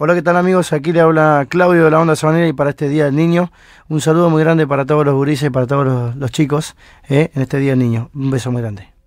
Hola, ¿qué tal amigos? Aquí le habla Claudio de la Onda Sabanera y para este Día del Niño, un saludo muy grande para todos los gurises y para todos los, chicos ¿eh? en este Día del Niño. Un beso muy grande.